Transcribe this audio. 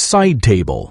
Side table.